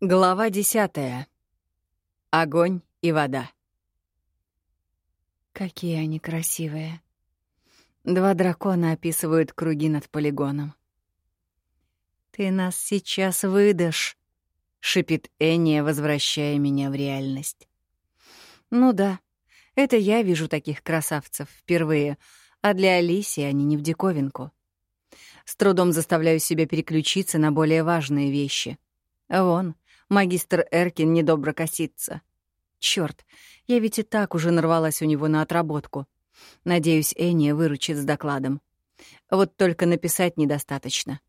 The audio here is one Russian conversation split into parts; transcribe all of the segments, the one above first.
Глава десятая. Огонь и вода. Какие они красивые. Два дракона описывают круги над полигоном. «Ты нас сейчас выдашь», — шипит Энния, возвращая меня в реальность. «Ну да, это я вижу таких красавцев впервые, а для Алисии они не в диковинку. С трудом заставляю себя переключиться на более важные вещи. Вон — Магистр Эркин недобро косится. Черт, я ведь и так уже нарвалась у него на отработку. Надеюсь, Эния выручит с докладом. Вот только написать недостаточно.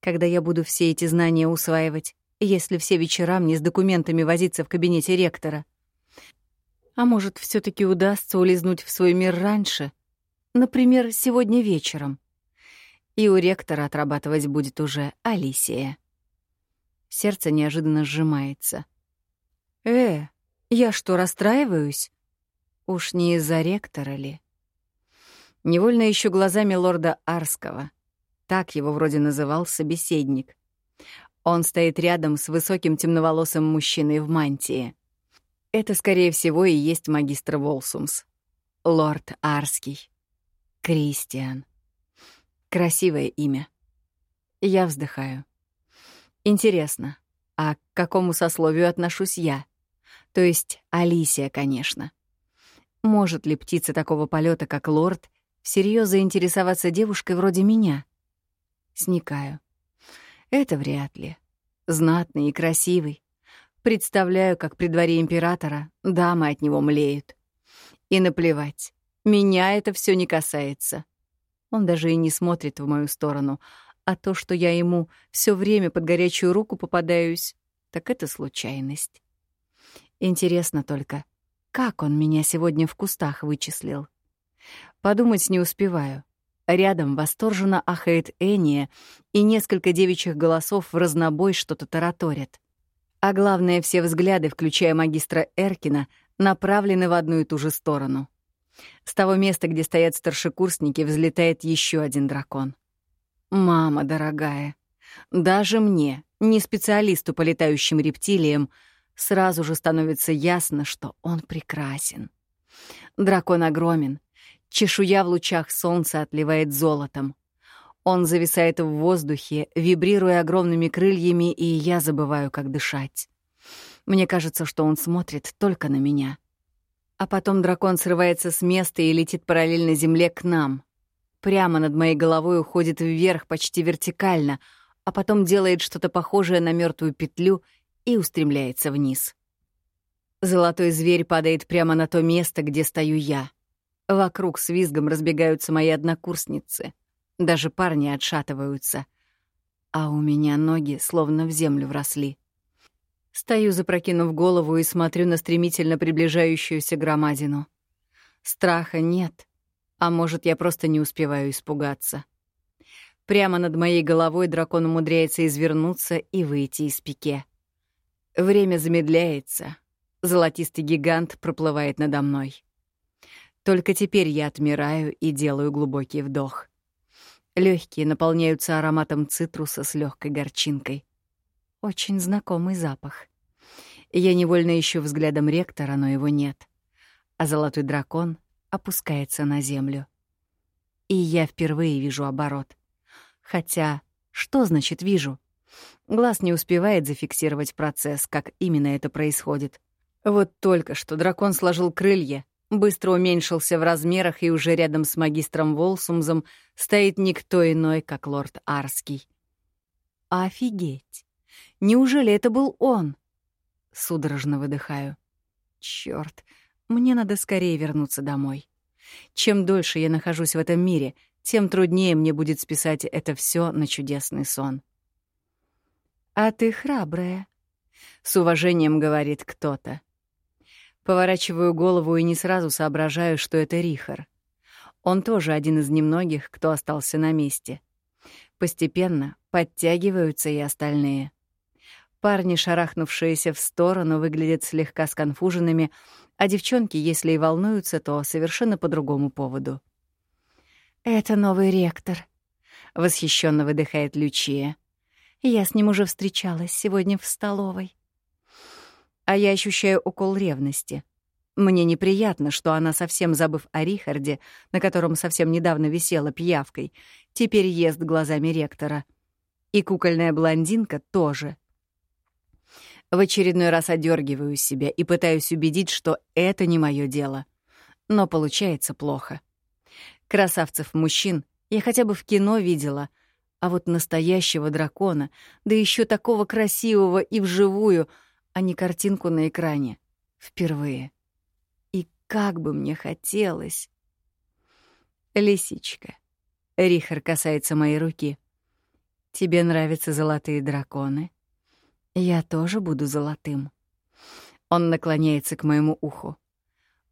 Когда я буду все эти знания усваивать, если все вечера мне с документами возиться в кабинете ректора? А может, все таки удастся улизнуть в свой мир раньше? Например, сегодня вечером. И у ректора отрабатывать будет уже Алисия. Сердце неожиданно сжимается. «Э, я что, расстраиваюсь? Уж не из-за ректора ли?» Невольно ищу глазами лорда Арского. Так его вроде называл собеседник. Он стоит рядом с высоким темноволосым мужчиной в мантии. Это, скорее всего, и есть магистр Волсумс. Лорд Арский. Кристиан. Красивое имя. Я вздыхаю. Интересно, а к какому сословию отношусь я? То есть Алисия, конечно. Может ли птица такого полета, как лорд, всерьез заинтересоваться девушкой вроде меня? Сникаю. Это вряд ли. Знатный и красивый. Представляю, как при дворе императора дамы от него млеют. И наплевать. Меня это все не касается. Он даже и не смотрит в мою сторону, а то, что я ему все время под горячую руку попадаюсь, так это случайность. Интересно только, как он меня сегодня в кустах вычислил? Подумать не успеваю. Рядом восторженно ахает Эния, и несколько девичьих голосов в разнобой что-то тараторят. А главное, все взгляды, включая магистра Эркина, направлены в одну и ту же сторону. С того места, где стоят старшекурсники, взлетает еще один дракон — Мама дорогая, даже мне, не специалисту по летающим рептилиям, сразу же становится ясно, что он прекрасен. Дракон огромен, чешуя в лучах солнца отливает золотом. Он зависает в воздухе, вибрируя огромными крыльями, и я забываю, как дышать. Мне кажется, что он смотрит только на меня. А потом дракон срывается с места и летит параллельно земле к нам, Прямо над моей головой уходит вверх почти вертикально, а потом делает что-то похожее на мертвую петлю и устремляется вниз. Золотой зверь падает прямо на то место, где стою я. Вокруг с визгом разбегаются мои однокурсницы. Даже парни отшатываются. А у меня ноги словно в землю вросли. Стою, запрокинув голову, и смотрю на стремительно приближающуюся громадину. Страха нет, а может, я просто не успеваю испугаться. Прямо над моей головой дракон умудряется извернуться и выйти из пике. Время замедляется. Золотистый гигант проплывает надо мной. Только теперь я отмираю и делаю глубокий вдох. Легкие наполняются ароматом цитруса с легкой горчинкой. Очень знакомый запах. Я невольно ищу взглядом ректора, но его нет. А золотой дракон опускается на землю. И я впервые вижу оборот. Хотя, что значит «вижу»? Глаз не успевает зафиксировать процесс, как именно это происходит. Вот только что дракон сложил крылья, быстро уменьшился в размерах, и уже рядом с магистром Волсумзом стоит никто иной, как лорд Арский. Офигеть! Неужели это был он? Судорожно выдыхаю. Чёрт, мне надо скорее вернуться домой. Чем дольше я нахожусь в этом мире, тем труднее мне будет списать это все на чудесный сон. «А ты храбрая», — с уважением говорит кто-то. Поворачиваю голову и не сразу соображаю, что это Рихар. Он тоже один из немногих, кто остался на месте. Постепенно подтягиваются и остальные. Парни, шарахнувшиеся в сторону, выглядят слегка сконфуженными, а девчонки, если и волнуются, то совершенно по другому поводу. «Это новый ректор», — восхищенно выдыхает Лючия. Я с ним уже встречалась сегодня в столовой. А я ощущаю укол ревности. Мне неприятно, что она, совсем забыв о Рихарде, на котором совсем недавно висела пиявкой, теперь ест глазами ректора. И кукольная блондинка тоже. В очередной раз одергиваю себя и пытаюсь убедить, что это не мое дело. Но получается плохо. Красавцев-мужчин я хотя бы в кино видела, а вот настоящего дракона, да еще такого красивого и вживую, а не картинку на экране, впервые. И как бы мне хотелось... Лисичка. Рихар касается моей руки. Тебе нравятся золотые драконы? Я тоже буду золотым. Он наклоняется к моему уху.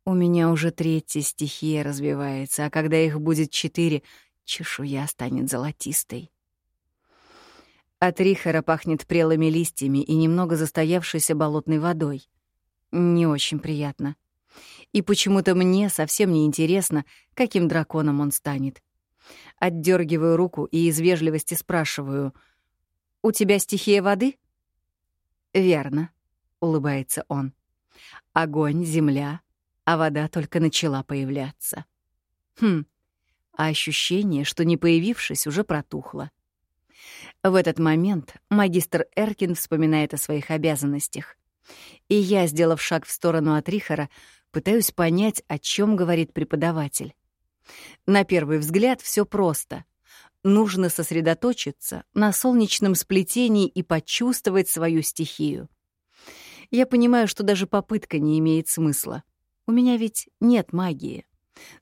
У меня уже третья стихия развивается, а когда их будет четыре, чешуя станет золотистой. От рихара пахнет прелыми листьями и немного застоявшейся болотной водой. Не очень приятно. И почему-то мне совсем не интересно, каким драконом он станет. Отдергиваю руку и из вежливости спрашиваю. «У тебя стихия воды?» «Верно», — улыбается он. «Огонь, земля, а вода только начала появляться». Хм, а ощущение, что не появившись, уже протухло. В этот момент магистр Эркин вспоминает о своих обязанностях. И я, сделав шаг в сторону от Рихара, пытаюсь понять, о чем говорит преподаватель. На первый взгляд все просто. Нужно сосредоточиться на солнечном сплетении и почувствовать свою стихию. Я понимаю, что даже попытка не имеет смысла. У меня ведь нет магии.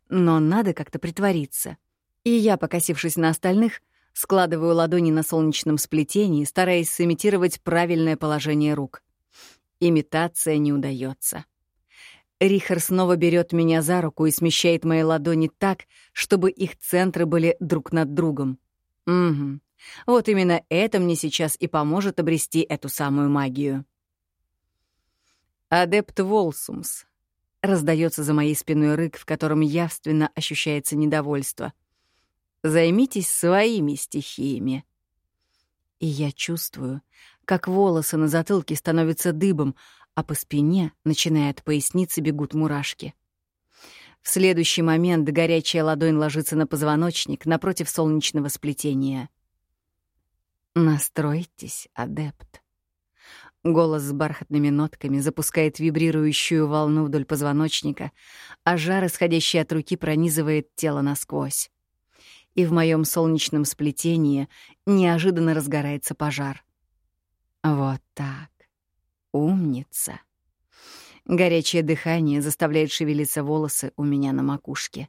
Но надо как-то притвориться. И я, покосившись на остальных, складываю ладони на солнечном сплетении, стараясь сымитировать правильное положение рук. Имитация не удается. Рихар снова берет меня за руку и смещает мои ладони так, чтобы их центры были друг над другом. Угу. Вот именно это мне сейчас и поможет обрести эту самую магию. «Адепт Волсумс», — раздается за моей спиной рык, в котором явственно ощущается недовольство — Займитесь своими стихиями. И я чувствую, как волосы на затылке становятся дыбом, а по спине, начиная от поясницы, бегут мурашки. В следующий момент горячая ладонь ложится на позвоночник напротив солнечного сплетения. «Настройтесь, адепт». Голос с бархатными нотками запускает вибрирующую волну вдоль позвоночника, а жар, исходящий от руки, пронизывает тело насквозь и в моем солнечном сплетении неожиданно разгорается пожар. Вот так. Умница. Горячее дыхание заставляет шевелиться волосы у меня на макушке.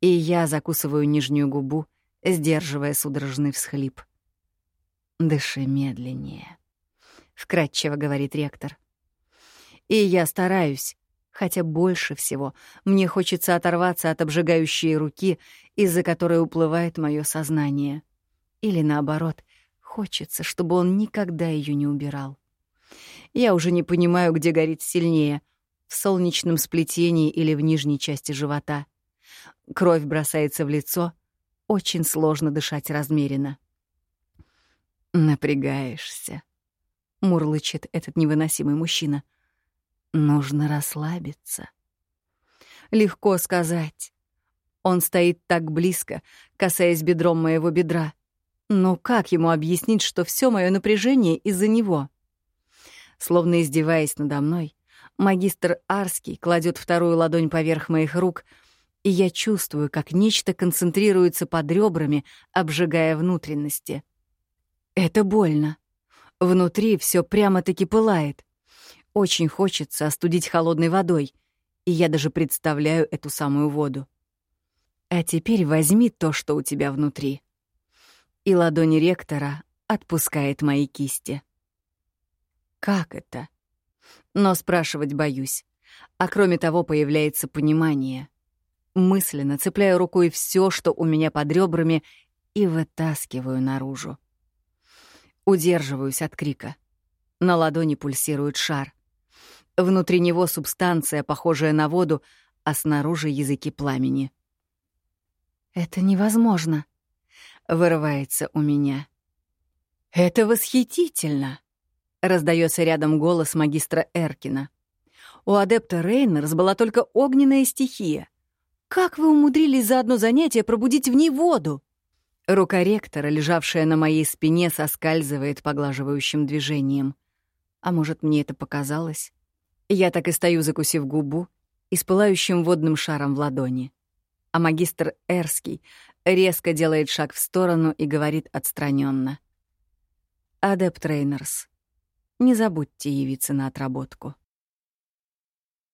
И я закусываю нижнюю губу, сдерживая судорожный всхлип. «Дыши медленнее», — вкратчиво говорит ректор. «И я стараюсь, хотя больше всего мне хочется оторваться от обжигающей руки, из-за которой уплывает мое сознание. Или наоборот, хочется, чтобы он никогда ее не убирал. Я уже не понимаю, где горит сильнее — в солнечном сплетении или в нижней части живота. Кровь бросается в лицо, очень сложно дышать размеренно. «Напрягаешься», — мурлычет этот невыносимый мужчина — Нужно расслабиться. Легко сказать. Он стоит так близко, касаясь бедром моего бедра. Но как ему объяснить, что все мое напряжение из-за него? Словно издеваясь надо мной, магистр Арский кладет вторую ладонь поверх моих рук, и я чувствую, как нечто концентрируется под ребрами, обжигая внутренности. Это больно. Внутри все прямо-таки пылает. Очень хочется остудить холодной водой, и я даже представляю эту самую воду. А теперь возьми то, что у тебя внутри. И ладони ректора отпускает мои кисти. Как это? Но спрашивать боюсь. А кроме того, появляется понимание. Мысленно цепляю рукой все, что у меня под ребрами, и вытаскиваю наружу. Удерживаюсь от крика. На ладони пульсирует шар. Внутри него субстанция, похожая на воду, а снаружи языки пламени. «Это невозможно», — вырывается у меня. «Это восхитительно!» — раздается рядом голос магистра Эркина. «У адепта Рейнерс была только огненная стихия. Как вы умудрились за одно занятие пробудить в ней воду?» Рука ректора, лежавшая на моей спине, соскальзывает поглаживающим движением. А может, мне это показалось? Я так и стою, закусив губу и с пылающим водным шаром в ладони. А магистр Эрский резко делает шаг в сторону и говорит отстраненно: Адепт Рейнерс, не забудьте явиться на отработку.